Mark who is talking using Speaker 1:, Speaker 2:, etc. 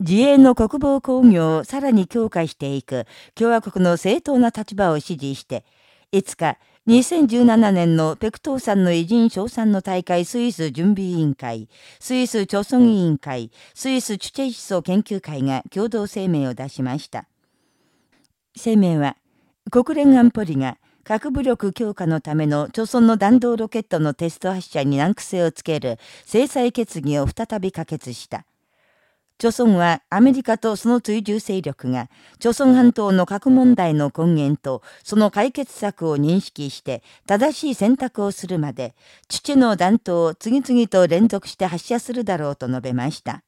Speaker 1: 自衛の国防工業をさらに強化していく共和国の正当な立場を支持して、いつか2017年のペクトーさんの偉人賞賛の大会スイス準備委員会、スイス朝鮮委員会、スイスチュチェ思想研究会が共同声明を出しました。声明は、国連安保理が核武力強化のための朝鮮の弾道ロケットのテスト発射に難癖をつける制裁決議を再び可決した。朝鮮はアメリカとその追従勢力が、朝鮮半島の核問題の根源とその解決策を認識して正しい選択をするまで、父の弾頭を次々と連続して発射するだろうと述べました。